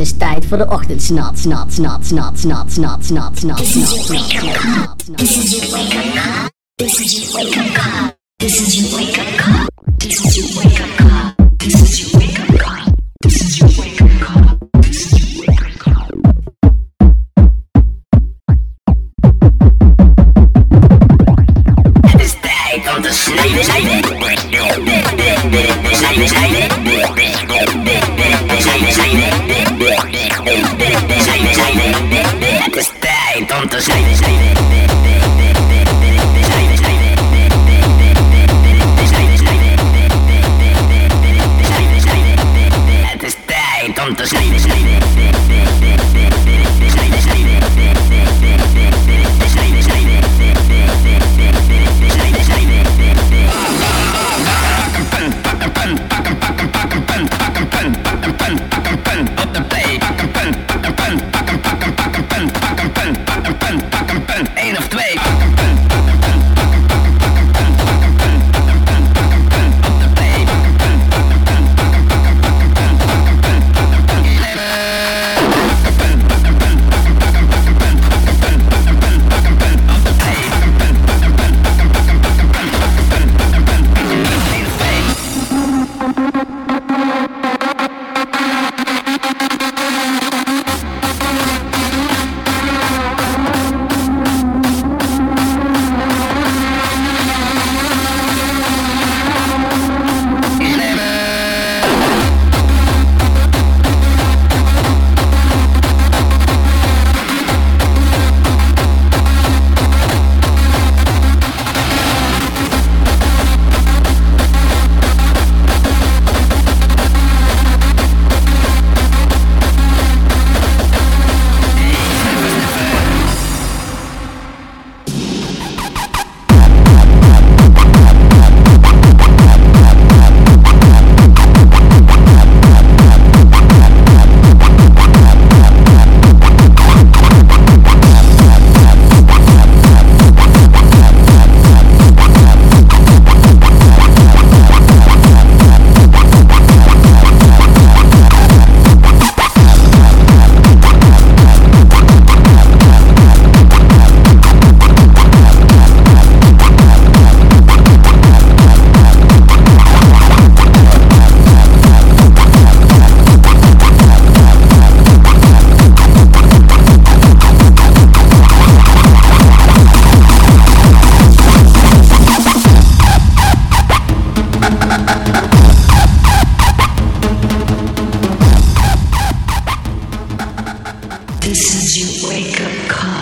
is tijd voor de ochtendsnat, snat, snat, snat, snat, snat, snat, snat, This is your wake-up entonces entonces This is your wake up call.